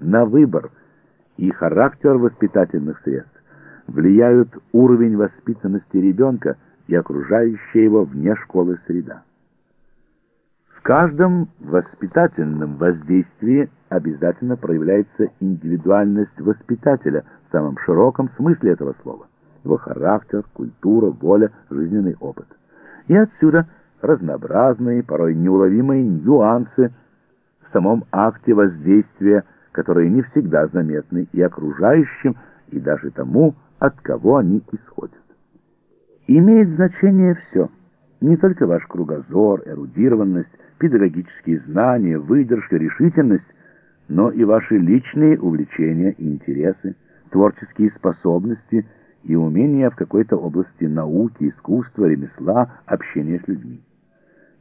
на выбор и характер воспитательных средств влияют уровень воспитанности ребенка и окружающая его вне школы среда. В каждом воспитательном воздействии обязательно проявляется индивидуальность воспитателя в самом широком смысле этого слова. Его характер, культура, воля, жизненный опыт. И отсюда разнообразные, порой неуловимые нюансы в самом акте воздействия, которые не всегда заметны и окружающим, и даже тому, от кого они исходят. Имеет значение все, не только ваш кругозор, эрудированность, педагогические знания, выдержка, решительность, но и ваши личные увлечения и интересы, творческие способности и умения в какой-то области науки, искусства, ремесла, общения с людьми.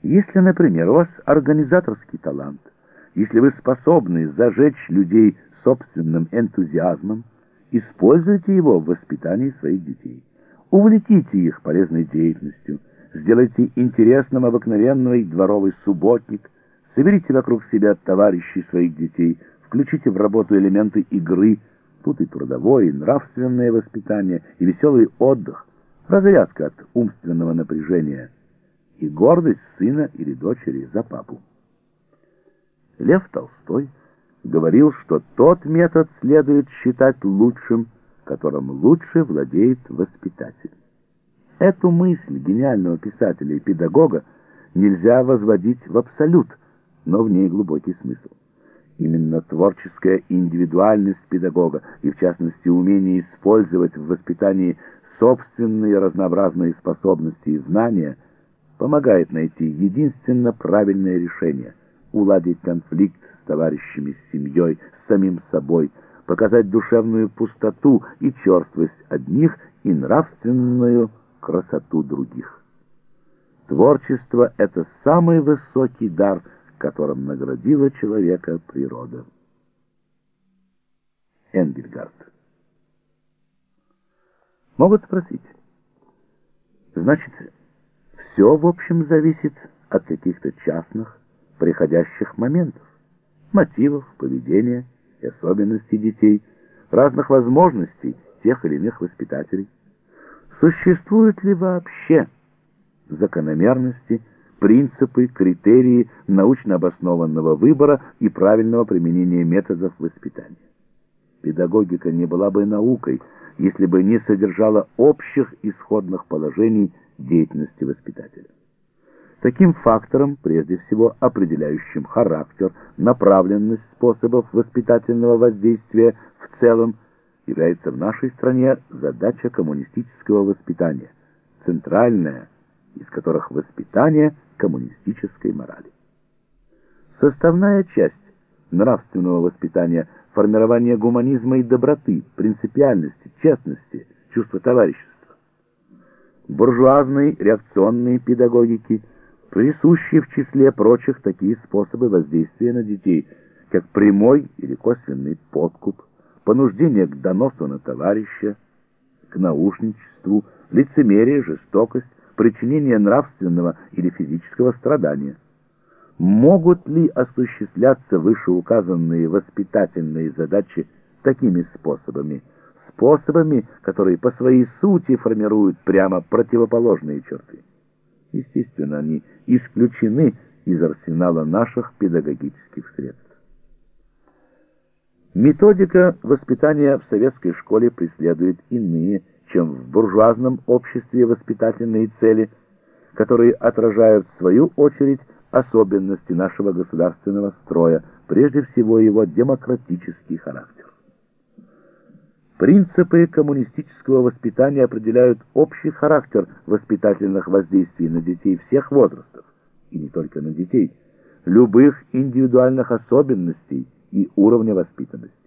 Если, например, у вас организаторский талант, если вы способны зажечь людей собственным энтузиазмом, используйте его в воспитании своих детей. Увлеките их полезной деятельностью, сделайте интересным обыкновенный дворовый субботник, соберите вокруг себя товарищей своих детей, включите в работу элементы игры, тут и трудовое, и нравственное воспитание, и веселый отдых, разрядка от умственного напряжения, и гордость сына или дочери за папу. Лев Толстой говорил, что тот метод следует считать лучшим, которым лучше владеет воспитатель. Эту мысль гениального писателя и педагога нельзя возводить в абсолют, но в ней глубокий смысл. Именно творческая индивидуальность педагога и, в частности, умение использовать в воспитании собственные разнообразные способности и знания помогает найти единственно правильное решение – уладить конфликт с товарищами, с семьей, самим собой, показать душевную пустоту и черствость одних и нравственную красоту других. Творчество — это самый высокий дар, которым наградила человека природа. Энгельгард. Могут спросить, значит, все в общем зависит от каких-то частных, приходящих моментов, мотивов, поведения и особенностей детей, разных возможностей тех или иных воспитателей. Существуют ли вообще закономерности, принципы, критерии научно обоснованного выбора и правильного применения методов воспитания? Педагогика не была бы наукой, если бы не содержала общих исходных положений деятельности воспитателя. Таким фактором, прежде всего определяющим характер, направленность способов воспитательного воздействия в целом, является в нашей стране задача коммунистического воспитания, центральная, из которых воспитание коммунистической морали. Составная часть нравственного воспитания – формирование гуманизма и доброты, принципиальности, честности, чувства товарищества. Буржуазной реакционной педагогики присущи в числе прочих такие способы воздействия на детей, как прямой или косвенный подкуп, понуждение к доносу на товарища, к наушничеству, лицемерие, жестокость, причинение нравственного или физического страдания. Могут ли осуществляться вышеуказанные воспитательные задачи такими способами, способами, которые по своей сути формируют прямо противоположные черты? Естественно, они исключены из арсенала наших педагогических средств. Методика воспитания в советской школе преследует иные, чем в буржуазном обществе воспитательные цели, которые отражают в свою очередь особенности нашего государственного строя, прежде всего его демократический характер. Принципы коммунистического воспитания определяют общий характер воспитательных воздействий на детей всех возрастов, и не только на детей, любых индивидуальных особенностей и уровня воспитанности.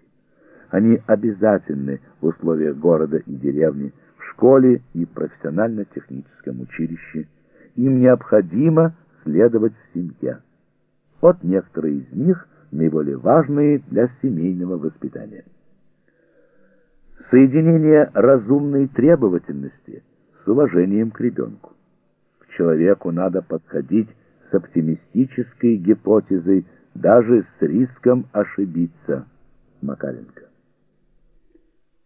Они обязательны в условиях города и деревни, в школе и профессионально-техническом училище. Им необходимо следовать в семье. Вот некоторые из них наиболее важные для семейного воспитания. Соединение разумной требовательности с уважением к ребенку. К человеку надо подходить с оптимистической гипотезой, даже с риском ошибиться – Савенко.